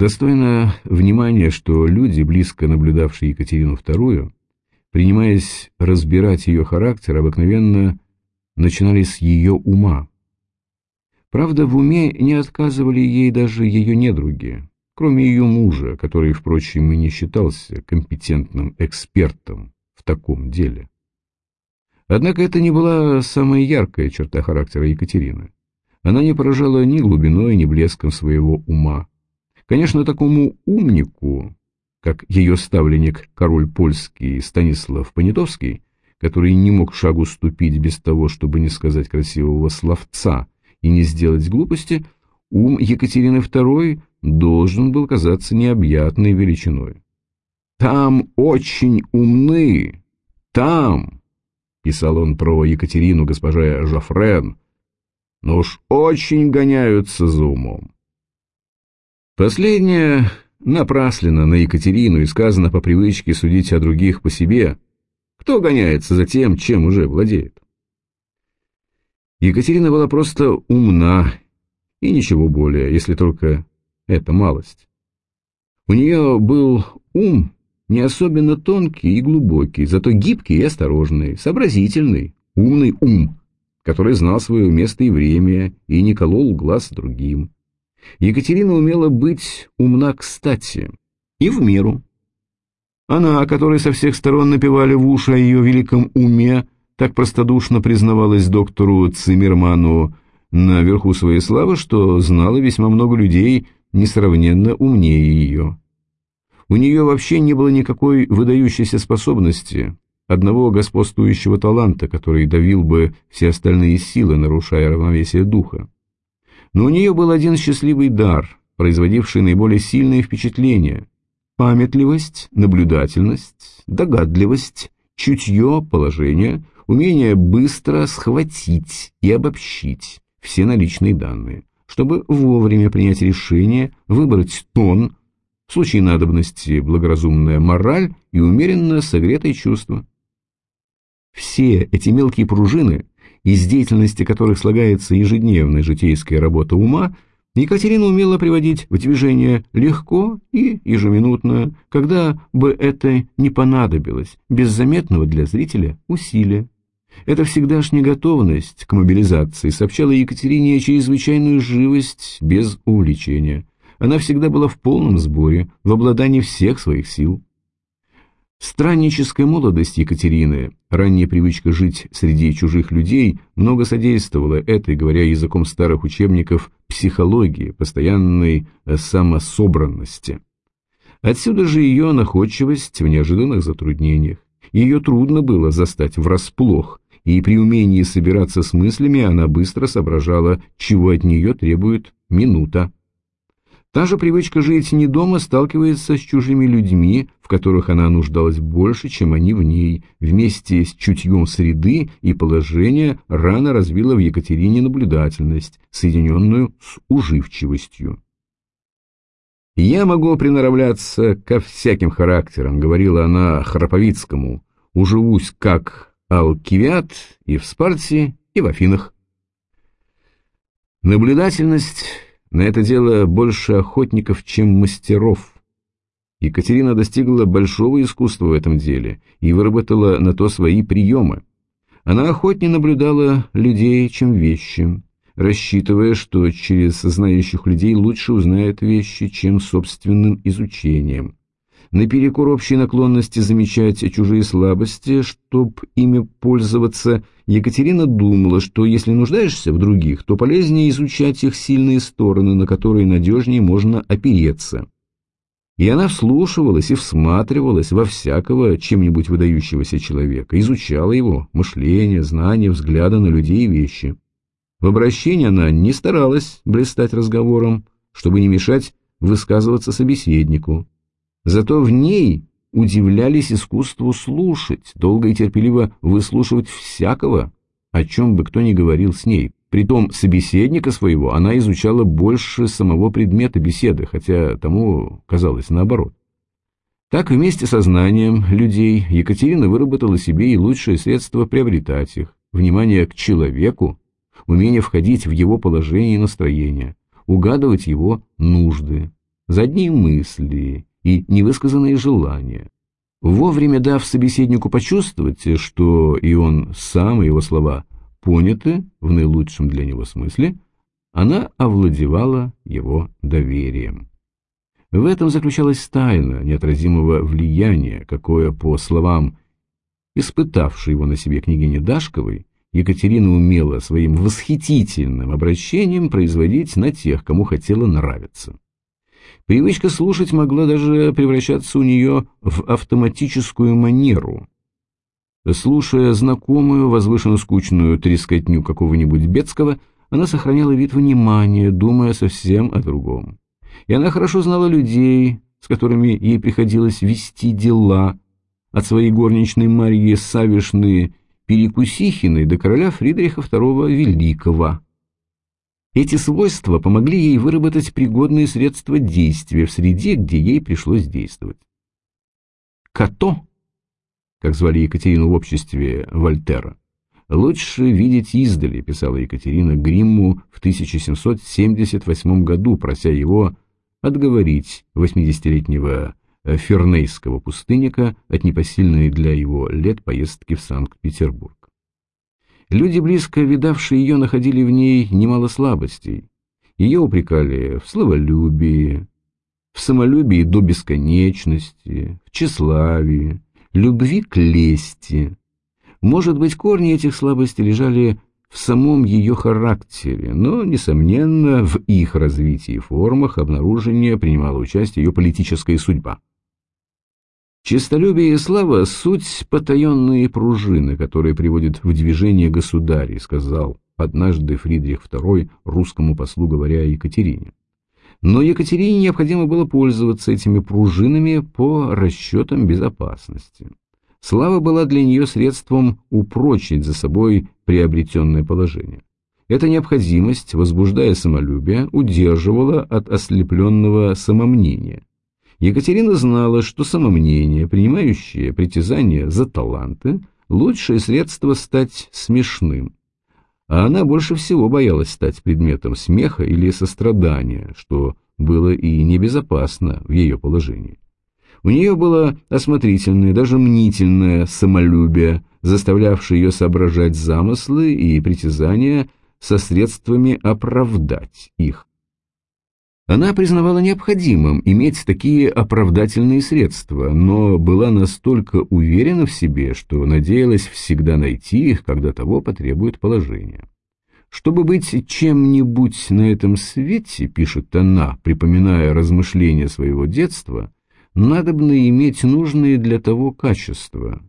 Достойно внимания, что люди, близко наблюдавшие Екатерину II, принимаясь разбирать ее характер, обыкновенно начинали с ее ума. Правда, в уме не отказывали ей даже ее недруги, кроме ее мужа, который, впрочем, и не считался компетентным экспертом в таком деле. Однако это не была самая яркая черта характера Екатерины. Она не поражала ни глубиной, ни блеском своего ума. Конечно, такому умнику, как ее ставленник король польский Станислав Понятовский, который не мог шагу ступить без того, чтобы не сказать красивого словца и не сделать глупости, ум Екатерины II должен был казаться необъятной величиной. «Там очень умны! Там!» — писал он про Екатерину госпожа Жофрен, но уж очень гоняются за умом. Последнее напраслено на Екатерину и сказано по привычке судить о других по себе. Кто гоняется за тем, чем уже владеет? Екатерина была просто умна, и ничего более, если только это малость. У нее был ум не особенно тонкий и глубокий, зато гибкий и осторожный, сообразительный, умный ум, который знал свое место и время и не колол глаз другим. Екатерина умела быть умна кстати и в меру. Она, которой со всех сторон напевали в уши о ее великом уме, так простодушно признавалась доктору Циммерману наверху своей славы, что знала весьма много людей, несравненно умнее ее. У нее вообще не было никакой выдающейся способности, одного господствующего таланта, который давил бы все остальные силы, нарушая равновесие духа. Но у нее был один счастливый дар, производивший наиболее сильное впечатление – памятливость, наблюдательность, догадливость, чутье, положение, умение быстро схватить и обобщить все наличные данные, чтобы вовремя принять решение, выбрать тон, в случае надобности благоразумная мораль и умеренно согретое чувство. Все эти мелкие пружины из деятельности которых слагается ежедневная житейская работа ума, Екатерина умела приводить в движение легко и ежеминутно, когда бы это не понадобилось, без заметного для зрителя усилия. Эта всегдашняя готовность к мобилизации сообщала Екатерине чрезвычайную живость без увлечения. Она всегда была в полном сборе, в обладании всех своих сил. Странническая молодость Екатерины, ранняя привычка жить среди чужих людей, много содействовала этой, говоря языком старых учебников, психологии, постоянной самособранности. Отсюда же ее находчивость в неожиданных затруднениях. Ее трудно было застать врасплох, и при умении собираться с мыслями она быстро соображала, чего от нее требует минута. Та же привычка жить не дома сталкивается с чужими людьми, в которых она нуждалась больше, чем они в ней. Вместе с чутьем среды и положения рано развила в Екатерине наблюдательность, соединенную с уживчивостью. «Я могу приноравляться ко всяким характерам», — говорила она Храповицкому. «Уживусь как Алкивиад и в Спарте, и в Афинах». Наблюдательность на это дело больше охотников, чем мастеров. Екатерина достигла большого искусства в этом деле и выработала на то свои приемы. Она охотнее наблюдала людей, чем вещи, рассчитывая, что через знающих людей лучше узнает вещи, чем собственным изучением наперекор общей наклонности замечать чужие слабости, чтоб ими пользоваться, Екатерина думала, что если нуждаешься в других, то полезнее изучать их сильные стороны, на которые надежнее можно опереться. И она вслушивалась и всматривалась во всякого чем-нибудь выдающегося человека, изучала его мышление, знания, взгляды на людей и вещи. В обращении она не старалась блистать разговором, чтобы не мешать высказываться собеседнику. Зато в ней удивлялись искусству слушать, долго и терпеливо выслушивать всякого, о чем бы кто ни говорил с ней. Притом собеседника своего она изучала больше самого предмета беседы, хотя тому казалось наоборот. Так вместе со знанием людей Екатерина выработала себе и лучшее средство приобретать их, внимание к человеку, умение входить в его положение и настроение, угадывать его нужды, за одни мысли и невысказанные желания. Вовремя дав собеседнику почувствовать, что и он сам, и его слова поняты в наилучшем для него смысле, она овладевала его доверием. В этом заключалась тайна неотразимого влияния, какое, по словам испытавшей его на себе княгини Дашковой, Екатерина умела своим восхитительным обращением производить на тех, кому хотела нравиться. Привычка слушать могла даже превращаться у нее в автоматическую манеру. Слушая знакомую, возвышенно скучную трескотню какого-нибудь Бетского, она сохраняла вид внимания, думая совсем о другом. И она хорошо знала людей, с которыми ей приходилось вести дела, от своей горничной Марьи Савишны Перекусихиной до короля Фридриха II Великого. Эти свойства помогли ей выработать пригодные средства действия в среде, где ей пришлось действовать. Като, как звали Екатерину в обществе Вольтера, лучше видеть издали, писала Екатерина Гримму в 1778 году, прося его отговорить 80-летнего фернейского пустынника от непосильной для его лет поездки в Санкт-Петербург. Люди, близко видавшие ее, находили в ней немало слабостей. Ее упрекали в словолюбии, в самолюбии до бесконечности, в тщеславии, любви к лести. Может быть, корни этих слабостей лежали в самом ее характере, но, несомненно, в их развитии и формах обнаружения принимала участие ее политическая судьба. Честолюбие и слава — суть потаенные пружины, которые приводят в движение государей, сказал однажды Фридрих II русскому послу, говоря Екатерине. Но Екатерине необходимо было пользоваться этими пружинами по расчетам безопасности. Слава была для нее средством упрочить за собой приобретенное положение. Эта необходимость, возбуждая самолюбие, удерживала от ослепленного самомнения. Екатерина знала, что самомнение, принимающее притязания за таланты, лучшее средство стать смешным. А она больше всего боялась стать предметом смеха или сострадания, что было и небезопасно в ее положении. У нее было осмотрительное, даже мнительное самолюбие, заставлявшее ее соображать замыслы и притязания со средствами оправдать их. Она признавала необходимым иметь такие оправдательные средства, но была настолько уверена в себе, что надеялась всегда найти их, когда того потребует положение. Чтобы быть чем-нибудь на этом свете, пишет она, припоминая размышления своего детства, надобно иметь нужные для того качества.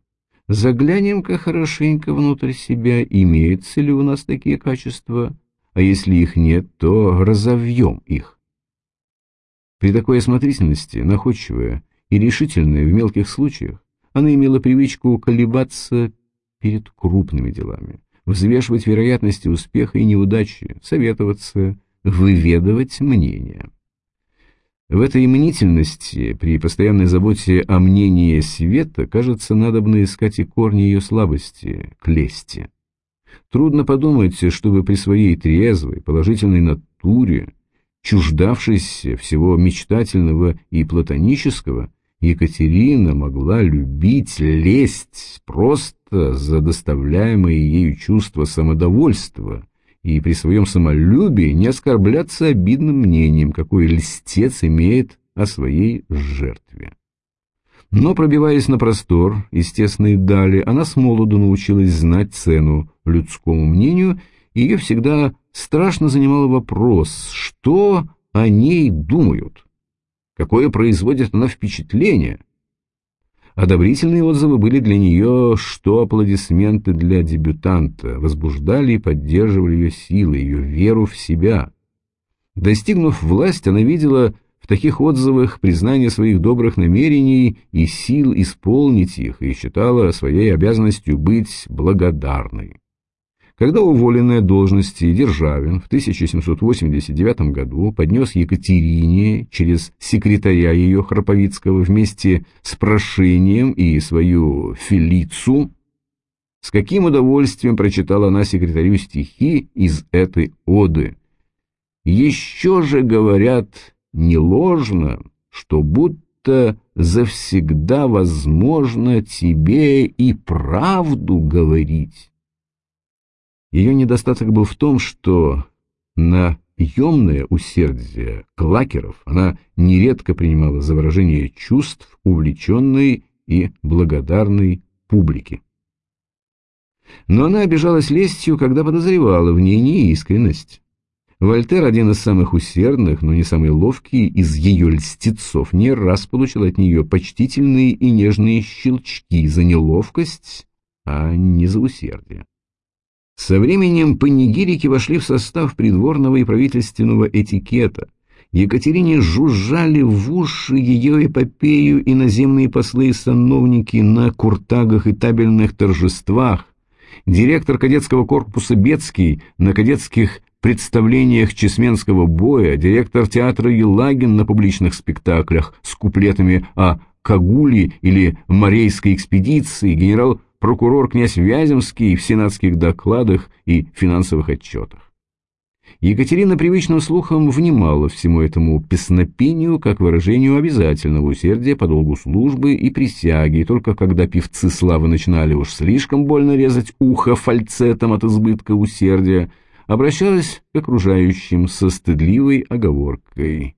Заглянем-ка хорошенько внутрь себя, имеются ли у нас такие качества, а если их нет, то разовьем их. При такой осмотрительности, находчивая и решительная в мелких случаях, она имела привычку колебаться перед крупными делами, взвешивать вероятности успеха и неудачи, советоваться, выведывать мнения. В этой мнительности, при постоянной заботе о мнении света, кажется, надобно искать и корни ее слабости, клести. Трудно подумать, чтобы при своей трезвой, положительной натуре чуждавшись всего мечтательного и платонического, Екатерина могла любить, лесть просто за доставляемое ею чувство самодовольства и при своем самолюбии не оскорбляться обидным мнением, какой льстец имеет о своей жертве. Но, пробиваясь на простор, естественной дали, она с молоду научилась знать цену людскому мнению ее всегда страшно занимал вопрос, что о ней думают, какое производит она впечатление. Одобрительные отзывы были для нее, что аплодисменты для дебютанта, возбуждали и поддерживали ее силы, ее веру в себя. Достигнув власть, она видела в таких отзывах признание своих добрых намерений и сил исполнить их, и считала своей обязанностью быть благодарной. Когда уволенный должности Державин в 1789 году поднес Екатерине через секретаря ее Храповицкого вместе с прошением и свою Фелицу, с каким удовольствием прочитала она секретарю стихи из этой оды. «Еще же, говорят, не ложно, что будто завсегда возможно тебе и правду говорить. Ее недостаток был в том, что на емное усердие клакеров она нередко принимала за выражение чувств увлеченной и благодарной публики. Но она обижалась лестью, когда подозревала в ней неискренность. Вольтер, один из самых усердных, но не самый ловкий из ее льстецов, не раз получил от нее почтительные и нежные щелчки за неловкость, а не за усердие. Со временем панигирики вошли в состав придворного и правительственного этикета. Екатерине жужжали в уши ее эпопею иноземные послы и сановники на куртагах и табельных торжествах, директор кадетского корпуса Бецкий на кадетских представлениях Чесменского боя, директор театра Елагин на публичных спектаклях с куплетами о Кагуле или Морейской экспедиции, генерал прокурор князь Вяземский в сенатских докладах и финансовых отчетах. Екатерина привычным слухом внимала всему этому песнопению как выражению обязательного усердия по долгу службы и присяги, и только когда певцы славы начинали уж слишком больно резать ухо фальцетом от избытка усердия, обращалась к окружающим со стыдливой оговоркой.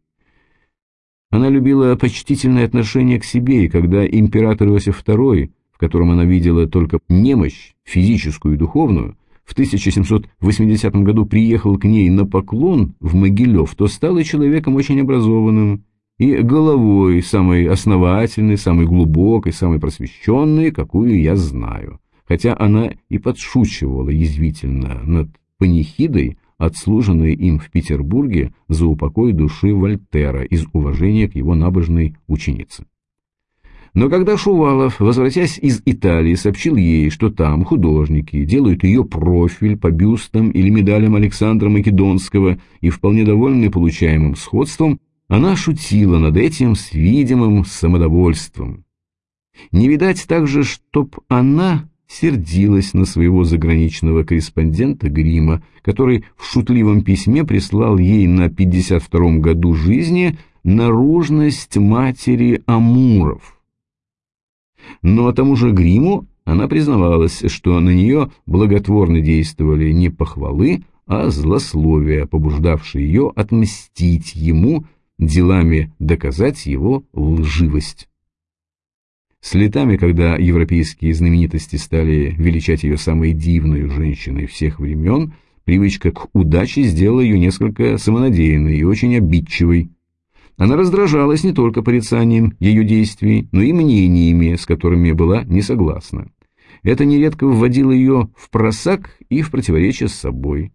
Она любила почтительное отношение к себе, и когда император Иосиф II котором она видела только немощь, физическую и духовную, в 1780 году приехал к ней на поклон в Могилев, то стал человеком очень образованным, и головой самой основательной, самой глубокой, самой просвещенной, какую я знаю. Хотя она и подшучивала язвительно над панихидой, отслуженной им в Петербурге за упокой души Вольтера из уважения к его набожной ученице. Но когда Шувалов, возвратясь из Италии, сообщил ей, что там художники делают ее профиль по бюстам или медалям Александра Македонского и вполне довольны получаемым сходством, она шутила над этим с видимым самодовольством. Не видать также, чтоб она сердилась на своего заграничного корреспондента Грима, который в шутливом письме прислал ей на 52-м году жизни наружность матери Амуров. Но тому же гриму она признавалась, что на нее благотворно действовали не похвалы, а злословия, побуждавшие ее отмстить ему, делами доказать его лживость. С летами, когда европейские знаменитости стали величать ее самой дивной женщиной всех времен, привычка к удаче сделала ее несколько самонадеянной и очень обидчивой. Она раздражалась не только порицанием ее действий, но и мнениями, с которыми была не согласна. Это нередко вводило ее в просак и в противоречие с собой.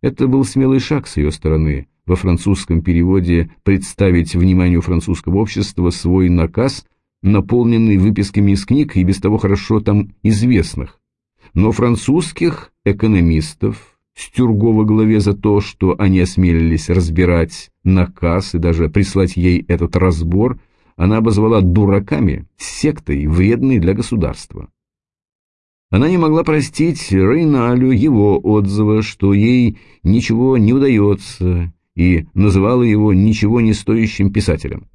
Это был смелый шаг с ее стороны во французском переводе представить вниманию французского общества свой наказ, наполненный выписками из книг и без того хорошо там известных. Но французских экономистов, Стюрго во главе за то, что они осмелились разбирать наказ и даже прислать ей этот разбор, она обозвала дураками, сектой, вредной для государства. Она не могла простить Рейналю его отзыва, что ей ничего не удается, и называла его ничего не стоящим писателем.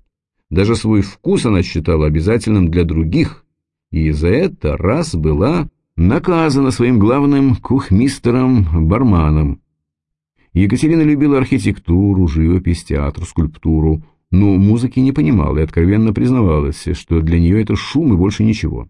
Даже свой вкус она считала обязательным для других, и за это раз была наказана своим главным кухмистером-барманом. Екатерина любила архитектуру, живопись, театр, скульптуру, но музыки не понимала и откровенно признавалась, что для нее это шум и больше ничего.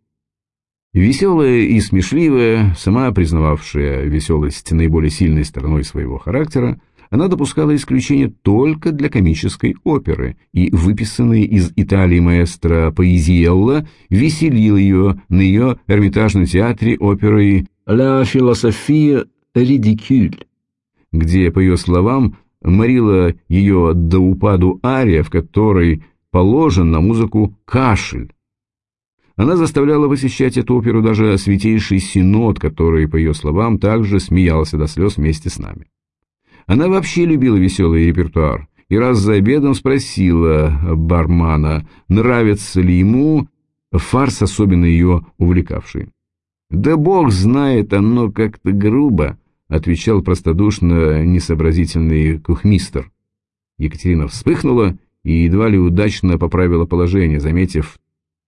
Веселая и смешливая, сама признававшая веселость наиболее сильной стороной своего характера, она допускала исключение только для комической оперы, и выписанный из Италии маэстро Поэзиелла веселил ее на ее Эрмитажном театре оперой «La philosophie ridicule», где, по ее словам, морила ее до упаду ария, в которой положен на музыку кашель. Она заставляла посещать эту оперу даже Святейший Синод, который, по ее словам, также смеялся до слез вместе с нами. Она вообще любила веселый репертуар и раз за обедом спросила бармана, нравится ли ему фарс, особенно ее увлекавший. «Да бог знает, оно как-то грубо», — отвечал простодушно несообразительный кухмистер. Екатерина вспыхнула и едва ли удачно поправила положение, заметив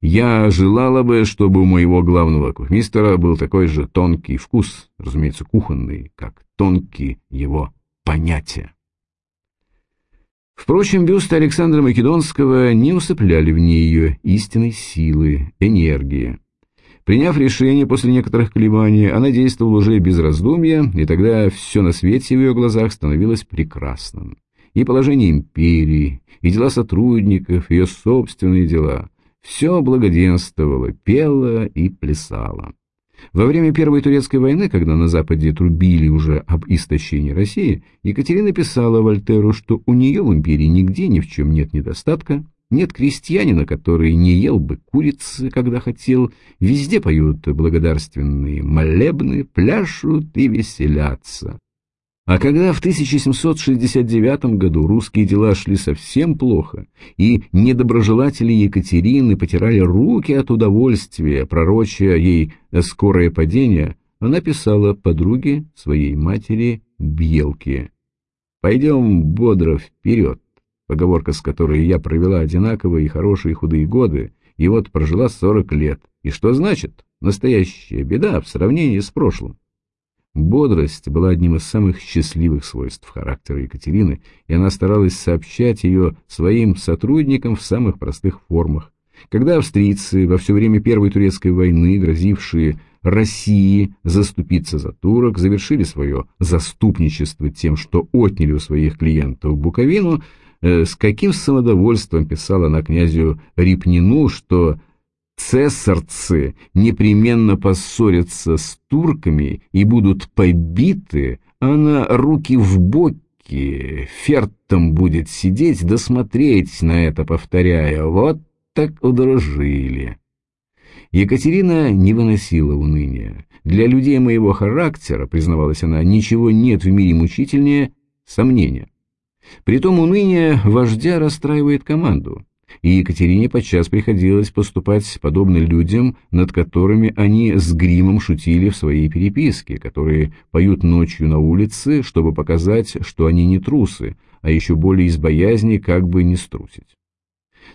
«Я желала бы, чтобы у моего главного кухмистера был такой же тонкий вкус, разумеется, кухонный, как тонкие его понятия». Впрочем, бюсты Александра Македонского не усыпляли в ней ее истинной силы, энергии. Приняв решение после некоторых колебаний, она действовала уже без раздумья, и тогда все на свете в ее глазах становилось прекрасным. И положение империи, и дела сотрудников, ее собственные дела – все благоденствовало, пело и плясало. Во время Первой Турецкой войны, когда на Западе трубили уже об истощении России, Екатерина писала Вольтеру, что у нее в империи нигде ни в чем нет недостатка, нет крестьянина, который не ел бы курицы, когда хотел, везде поют благодарственные молебны, пляшут и веселятся. А когда в 1769 году русские дела шли совсем плохо, и недоброжелатели Екатерины потирали руки от удовольствия, пророчая ей скорое падение, она писала подруге своей матери Бьелке. «Пойдем бодро вперед», поговорка с которой я провела одинаковые и хорошие худые годы, и вот прожила сорок лет. И что значит? Настоящая беда в сравнении с прошлым. Бодрость была одним из самых счастливых свойств характера Екатерины, и она старалась сообщать ее своим сотрудникам в самых простых формах. Когда австрийцы во все время Первой турецкой войны, грозившие России заступиться за турок, завершили свое заступничество тем, что отняли у своих клиентов Буковину, э, с каким самодовольством писала она князю Рипнину, что цесарцы непременно поссорятся с турками и будут побиты, она руки в боки, фертом будет сидеть да на это, повторяя «вот так удружили». Екатерина не выносила уныния. Для людей моего характера, признавалась она, ничего нет в мире мучительнее сомнения. Притом уныние вождя расстраивает команду и Екатерине подчас приходилось поступать подобно людям, над которыми они с гримом шутили в своей переписке, которые поют ночью на улице, чтобы показать, что они не трусы, а еще более из боязни как бы не струсить.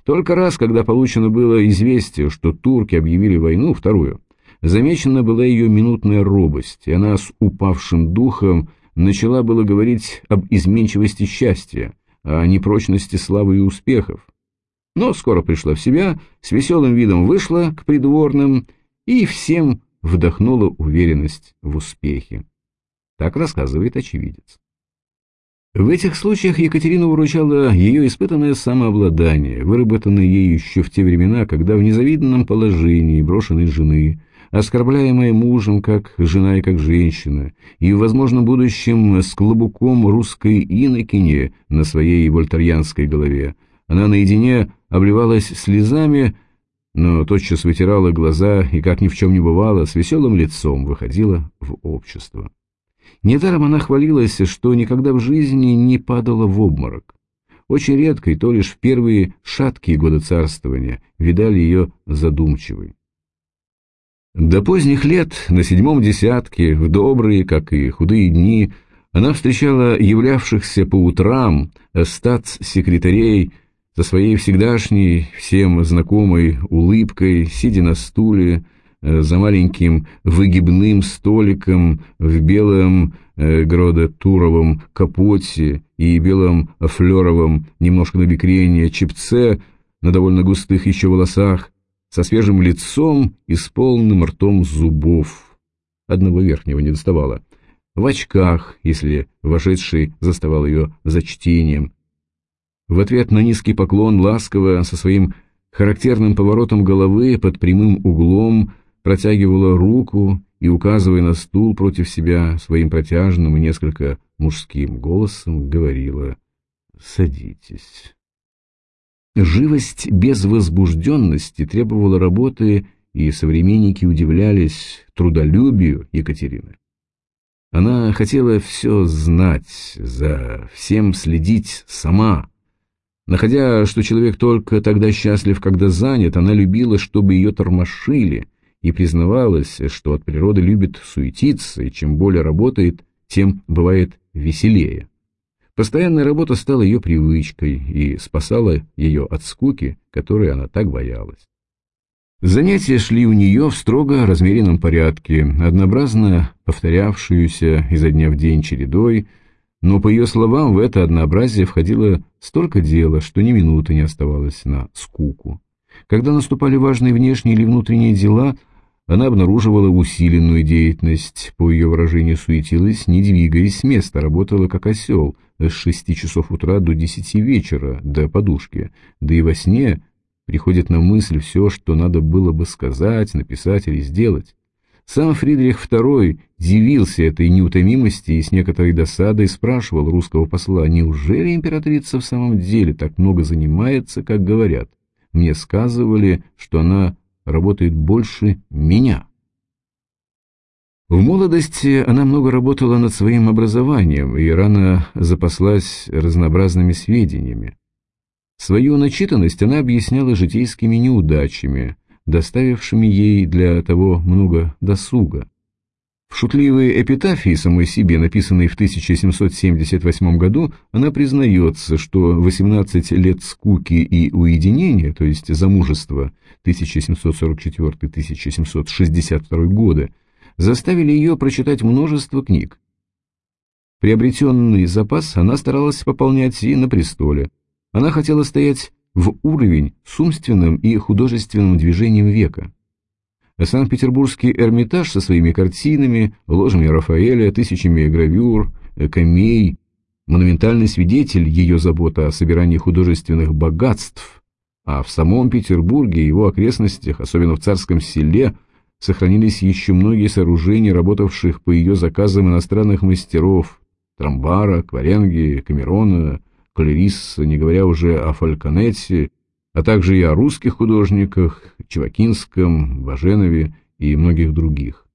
Только раз, когда получено было известие, что турки объявили войну, вторую, замечена была ее минутная робость, и она с упавшим духом начала было говорить об изменчивости счастья, о непрочности славы и успехов, но скоро пришла в себя, с веселым видом вышла к придворным и всем вдохнула уверенность в успехе. Так рассказывает очевидец. В этих случаях Екатерину выручало ее испытанное самообладание, выработанное ей еще в те времена, когда в незавидном положении брошенной жены, оскорбляемая мужем как жена и как женщина, и в возможном будущем с клобуком русской инокине на своей вольтарьянской голове, она наедине обливалась слезами, но тотчас вытирала глаза и, как ни в чем не бывало, с веселым лицом выходила в общество. Недаром она хвалилась, что никогда в жизни не падала в обморок. Очень редко, и то лишь в первые шаткие годы царствования, видали ее задумчивой. До поздних лет, на седьмом десятке, в добрые, как и худые дни, она встречала являвшихся по утрам статс-секретарей со своей всегдашней, всем знакомой улыбкой, сидя на стуле, э, за маленьким выгибным столиком в белом э, гродо-туровом капоте и белом флеровом, немножко на бекрение, чепце на довольно густых еще волосах, со свежим лицом и с полным ртом зубов. Одного верхнего не доставало. В очках, если вошедший заставал ее за чтением, в ответ на низкий поклон ласково, со своим характерным поворотом головы под прямым углом, протягивала руку и, указывая на стул против себя, своим протяжным и несколько мужским голосом говорила «Садитесь». Живость без возбужденности требовала работы, и современники удивлялись трудолюбию Екатерины. Она хотела все знать, за всем следить сама, Находя, что человек только тогда счастлив, когда занят, она любила, чтобы ее тормошили, и признавалась, что от природы любит суетиться, и чем более работает, тем бывает веселее. Постоянная работа стала ее привычкой и спасала ее от скуки, которой она так боялась. Занятия шли у нее в строго размеренном порядке, однообразно повторявшуюся изо дня в день чередой, но, по ее словам, в это однообразие входило столько дела, что ни минуты не оставалось на скуку. Когда наступали важные внешние или внутренние дела, она обнаруживала усиленную деятельность, по ее выражению суетилась, не двигаясь с места, работала как осел с шести часов утра до десяти вечера, до подушки, да и во сне приходит на мысль все, что надо было бы сказать, написать или сделать. Сам Фридрих II дивился этой неутомимости и с некоторой досадой спрашивал русского посла, неужели императрица в самом деле так много занимается, как говорят? Мне сказывали, что она работает больше меня. В молодости она много работала над своим образованием и рано запаслась разнообразными сведениями. Свою начитанность она объясняла житейскими неудачами, доставившими ей для того много досуга. В шутливой эпитафии самой себе, написанной в 1778 году, она признается, что 18 лет скуки и уединения, то есть замужество 1744-1762 года, заставили ее прочитать множество книг. Приобретенный запас она старалась пополнять и на престоле. Она хотела стоять в уровень с умственным и художественным движением века. Санкт-Петербургский Эрмитаж со своими картинами, ложами Рафаэля, тысячами гравюр, камей, монументальный свидетель ее заботы о собирании художественных богатств, а в самом Петербурге и его окрестностях, особенно в Царском селе, сохранились еще многие сооружения, работавших по ее заказам иностранных мастеров, Трамбара, Кваренги, Камерона, Калерисса, не говоря уже о Фальконете, а также и о русских художниках, Чевакинском, Баженове и многих других.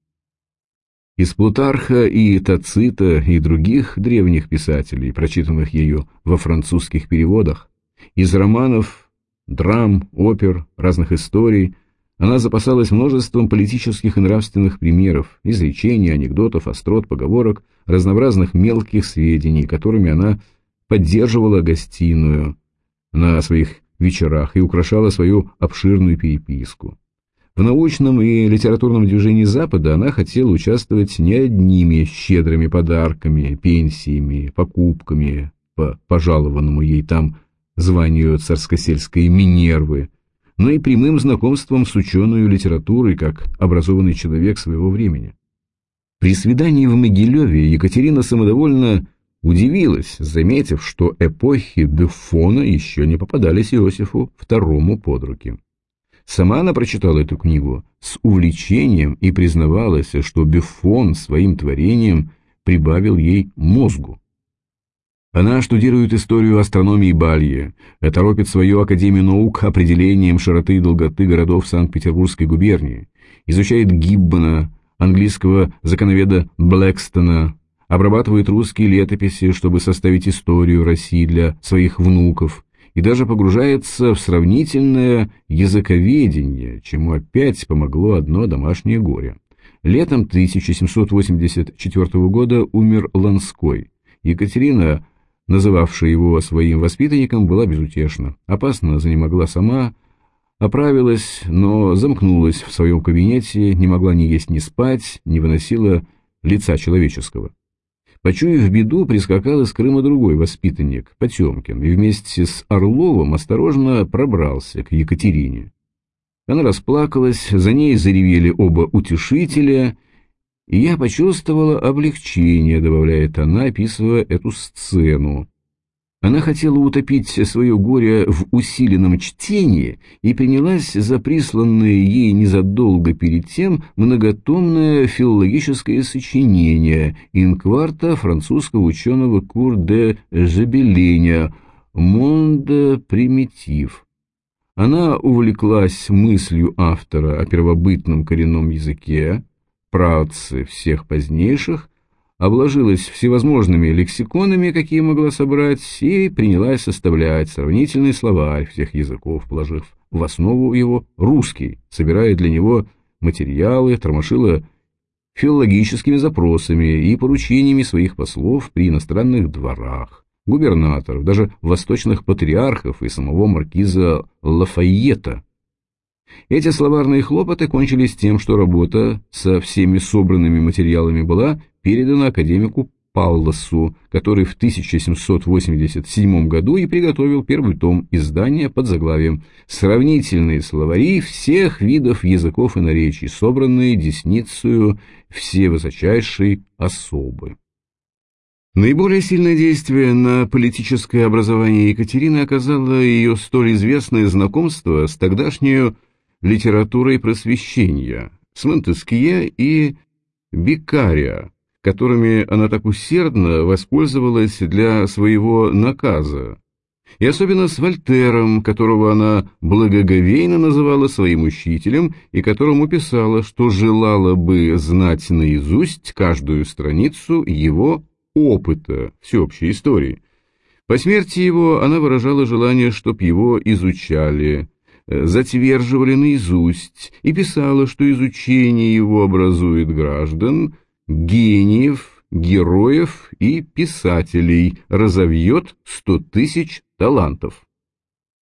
Из Плутарха и Тацита и других древних писателей, прочитанных ее во французских переводах, из романов, драм, опер, разных историй, она запасалась множеством политических и нравственных примеров, изречений, анекдотов, острот, поговорок, разнообразных мелких сведений, которыми она поддерживала гостиную на своих вечерах и украшала свою обширную переписку. В научном и литературном движении Запада она хотела участвовать не одними щедрыми подарками, пенсиями, покупками по пожалованному ей там званию царскосельской Минервы, но и прямым знакомством с ученой литературой как образованный человек своего времени. При свидании в Могилеве Екатерина самодовольно удивилась, заметив, что эпохи Бюфона еще не попадались Иосифу II под руки. Сама она прочитала эту книгу с увлечением и признавалась, что Бюфон своим творением прибавил ей мозгу. Она штудирует историю астрономии Балье, торопит свою Академию наук определением широты и долготы городов Санкт-Петербургской губернии, изучает Гиббона, английского законоведа Блэкстона, обрабатывает русские летописи, чтобы составить историю России для своих внуков, и даже погружается в сравнительное языковедение, чему опять помогло одно домашнее горе. Летом 1784 года умер Ланской. Екатерина, называвшая его своим воспитанником, была безутешна. Опасно занемогла сама, оправилась, но замкнулась в своем кабинете, не могла ни есть, ни спать, не выносила лица человеческого. Почуяв беду, прискакал из Крыма другой воспитанник, Потемкин, и вместе с Орловым осторожно пробрался к Екатерине. Она расплакалась, за ней заревели оба утешителя, и я почувствовала облегчение, добавляет она, описывая эту сцену. Она хотела утопить свое горе в усиленном чтении и принялась за присланное ей незадолго перед тем многотомное филологическое сочинение инкварта французского ученого Кур де Жебеленя «Монде примитив». Она увлеклась мыслью автора о первобытном коренном языке, праотцы всех позднейших, обложилась всевозможными лексиконами, какие могла собрать, и принялась составлять сравнительный словарь всех языков, положив в основу его русский, собирая для него материалы, тормошила филологическими запросами и поручениями своих послов при иностранных дворах, губернаторов, даже восточных патриархов и самого маркиза Лафайета. Эти словарные хлопоты кончились тем, что работа со всеми собранными материалами была передана академику Палласу, который в 1787 году и приготовил первый том издания под заглавием «Сравнительные словари всех видов языков и наречий, собранные десницею все высочайшей особы». Наиболее сильное действие на политическое образование Екатерины оказало ее столь известное знакомство с литературой просвещения, с Монтескье и Бикария, которыми она так усердно воспользовалась для своего наказа, и особенно с Вольтером, которого она благоговейно называла своим учителем и которому писала, что желала бы знать наизусть каждую страницу его опыта всеобщей истории. По смерти его она выражала желание, чтоб его изучали, затверживали наизусть, и писала, что изучение его образует граждан – гениев, героев и писателей, разовьет сто тысяч талантов.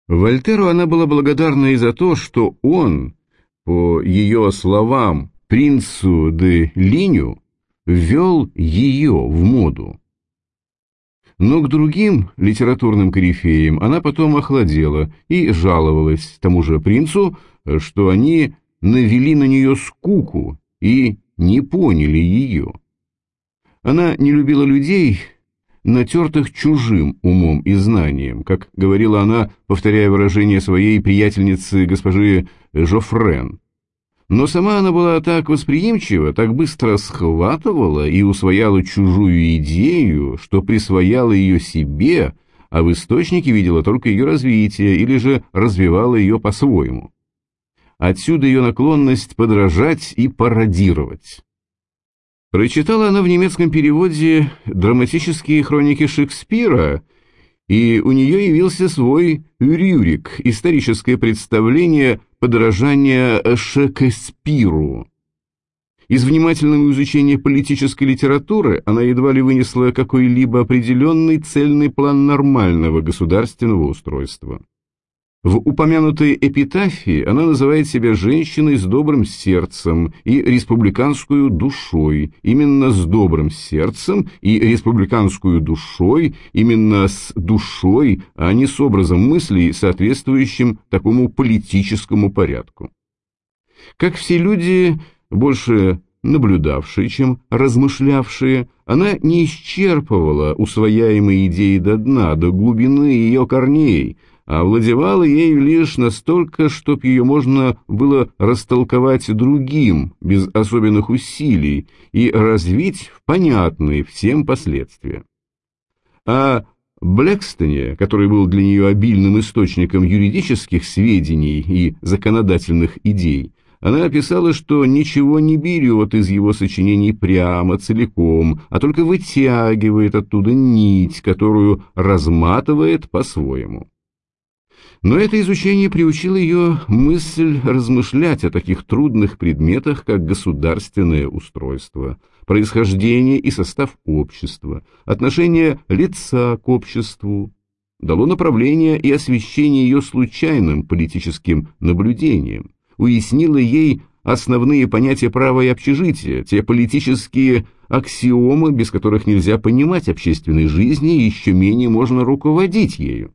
Вольтеру она была благодарна и за то, что он, по ее словам, принцу де Линю, ввел ее в моду. Но к другим литературным корифеям она потом охладела и жаловалась тому же принцу, что они навели на нее скуку и не поняли ее. Она не любила людей, натертых чужим умом и знанием, как говорила она, повторяя выражение своей приятельницы госпожи Жофрен. Но сама она была так восприимчива, так быстро схватывала и усвояла чужую идею, что присвояла ее себе, а в источнике видела только ее развитие или же развивала ее по-своему. Отсюда ее наклонность подражать и пародировать. Прочитала она в немецком переводе драматические хроники Шекспира, и у нее явился свой «Рюрик» – историческое представление подражания Шекспиру. Из внимательного изучения политической литературы она едва ли вынесла какой-либо определенный цельный план нормального государственного устройства. В упомянутой эпитафии она называет себя женщиной с добрым сердцем и республиканскую душой, именно с добрым сердцем и республиканскую душой, именно с душой, а не с образом мыслей, соответствующим такому политическому порядку. Как все люди, больше наблюдавшие, чем размышлявшие, она не исчерпывала усвояемые идеи до дна, до глубины ее корней – овладевала ею лишь настолько, чтоб ее можно было растолковать другим, без особенных усилий, и развить в понятные всем последствия. А Блэкстоне, который был для нее обильным источником юридических сведений и законодательных идей, она описала, что ничего не берет из его сочинений прямо, целиком, а только вытягивает оттуда нить, которую разматывает по-своему. Но это изучение приучило ее мысль размышлять о таких трудных предметах, как государственное устройство, происхождение и состав общества, отношение лица к обществу, дало направление и освещение ее случайным политическим наблюдением, уяснило ей основные понятия права и общежития, те политические аксиомы, без которых нельзя понимать общественной жизни и еще менее можно руководить ею.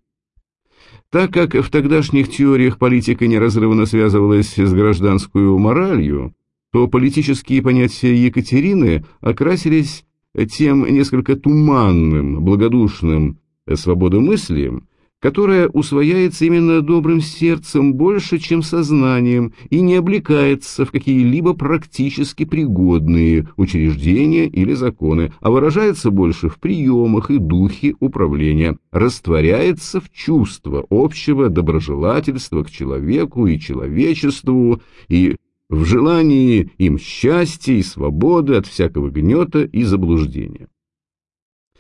Так как в тогдашних теориях политика неразрывно связывалась с гражданскую моралью, то политические понятия Екатерины окрасились тем несколько туманным, благодушным свободомыслием, которая усвояется именно добрым сердцем больше, чем сознанием, и не облекается в какие-либо практически пригодные учреждения или законы, а выражается больше в приемах и духе управления, растворяется в чувство общего доброжелательства к человеку и человечеству, и в желании им счастья и свободы от всякого гнета и заблуждения.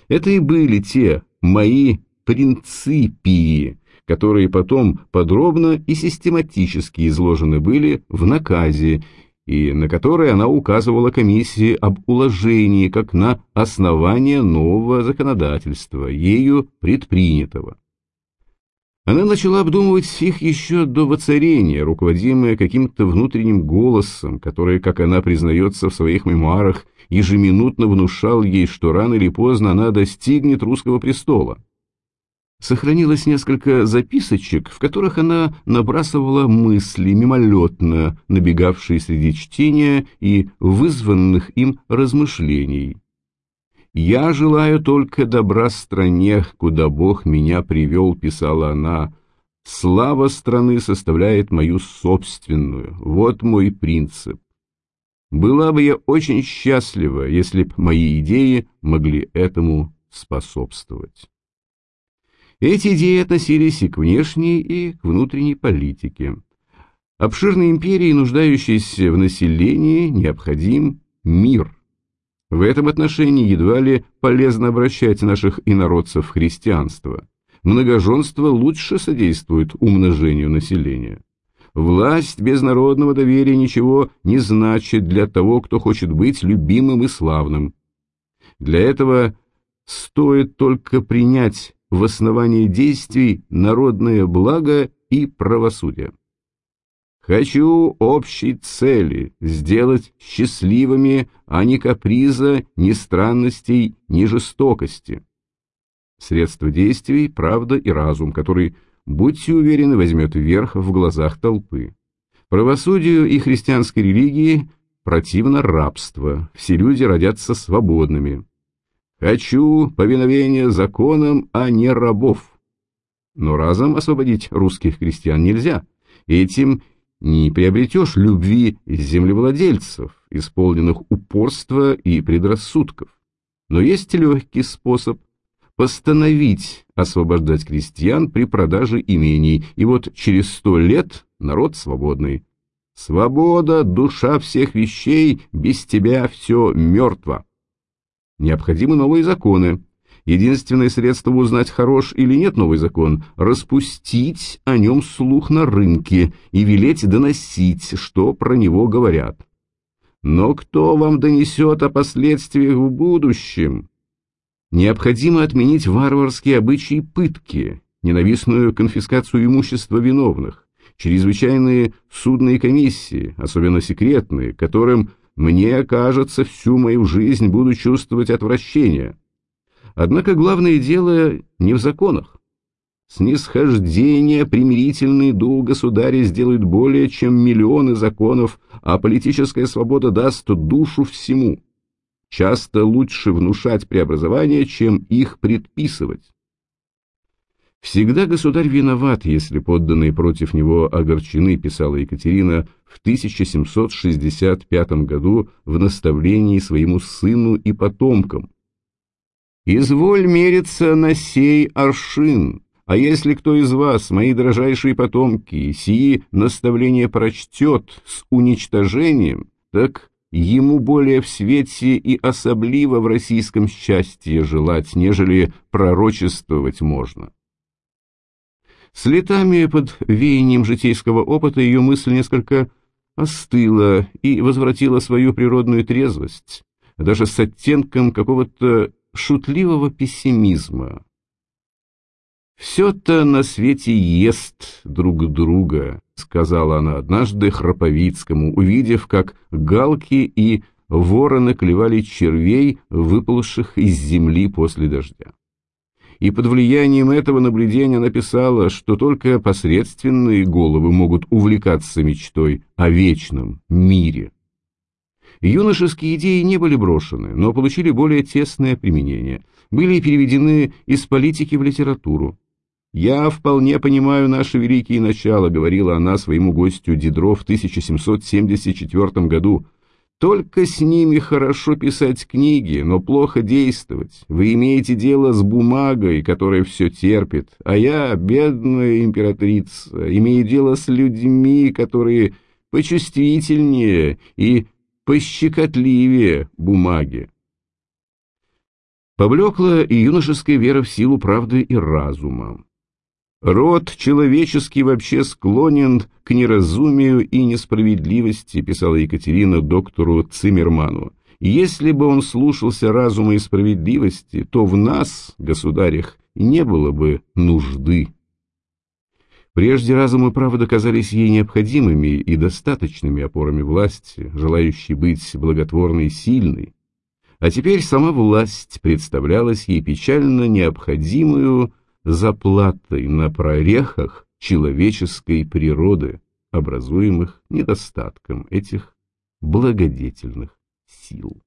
Это и были те мои принципии, которые потом подробно и систематически изложены были в наказе и на которые она указывала комиссии об уложении как на основание нового законодательства, ею предпринятого. Она начала обдумывать их еще до воцарения, руководимая каким-то внутренним голосом, который, как она признается в своих мемуарах, ежеминутно внушал ей, что рано или поздно она достигнет русского престола. Сохранилось несколько записочек, в которых она набрасывала мысли, мимолетно набегавшие среди чтения и вызванных им размышлений. «Я желаю только добра стране, куда Бог меня привел», — писала она. «Слава страны составляет мою собственную. Вот мой принцип. Была бы я очень счастлива, если б мои идеи могли этому способствовать». Эти идеи относились и к внешней, и к внутренней политике. Обширной империи, нуждающейся в населении, необходим мир. В этом отношении едва ли полезно обращать наших инородцев в христианство. Многоженство лучше содействует умножению населения. Власть без народного доверия ничего не значит для того, кто хочет быть любимым и славным. Для этого стоит только принять в основании действий народное благо и правосудие. Хочу общей цели сделать счастливыми, а не каприза, ни странностей, ни жестокости. Средства действий, правда и разум, который, будьте уверены, возьмет верх в глазах толпы. Правосудию и христианской религии противно рабство, все люди родятся свободными. Хочу повиновения законам, а не рабов. Но разом освободить русских крестьян нельзя. Этим не приобретешь любви землевладельцев, исполненных упорства и предрассудков. Но есть легкий способ постановить освобождать крестьян при продаже имений, и вот через сто лет народ свободный. Свобода, душа всех вещей, без тебя все мертво. Необходимы новые законы. Единственное средство узнать, хорош или нет новый закон, распустить о нем слух на рынке и велеть доносить, что про него говорят. Но кто вам донесет о последствиях в будущем? Необходимо отменить варварские обычаи пытки, ненавистную конфискацию имущества виновных, чрезвычайные судные комиссии, особенно секретные, которым мне кажется, всю мою жизнь буду чувствовать отвращение. Однако главное дело не в законах. Снисхождение, примирительный дух государя сделает более, чем миллионы законов, а политическая свобода даст душу всему. Часто лучше внушать преобразования, чем их предписывать. «Всегда государь виноват, если подданные против него огорчены», писала Екатерина в 1765 году в наставлении своему сыну и потомкам. «Изволь мериться на сей аршин, а если кто из вас, мои дрожайшие потомки, сии наставления прочтет с уничтожением, так ему более в свете и особливо в российском счастье желать, нежели пророчествовать можно». С летами под веянием житейского опыта ее мысль несколько остыла и возвратила свою природную трезвость, даже с оттенком какого-то шутливого пессимизма. «Все-то на свете ест друг друга», — сказала она однажды Храповицкому, увидев, как галки и вороны клевали червей, выползших из земли после дождя и под влиянием этого наблюдения написала, что только посредственные головы могут увлекаться мечтой о вечном мире. Юношеские идеи не были брошены, но получили более тесное применение, были переведены из политики в литературу. «Я вполне понимаю наши великие начала», — говорила она своему гостю Дидро в 1774 году, только с ними хорошо писать книги, но плохо действовать. Вы имеете дело с бумагой, которая все терпит, а я, бедная императрица, имею дело с людьми, которые почувствительнее и пощекотливее бумаги. Поблекла и юношеская вера в силу правды и разума. Род человеческий вообще склонен к неразумию и несправедливости, писала Екатерина доктору Циммерману. Если бы он слушался разума и справедливости, то в нас, государях, не было бы нужды. Прежде разум и право доказались ей необходимыми и достаточными опорами власти, желающей быть благотворной и сильной. А теперь сама власть представлялась ей печально необходимую заплатой на прорехах человеческой природы, образуемых недостатком этих благодетельных сил.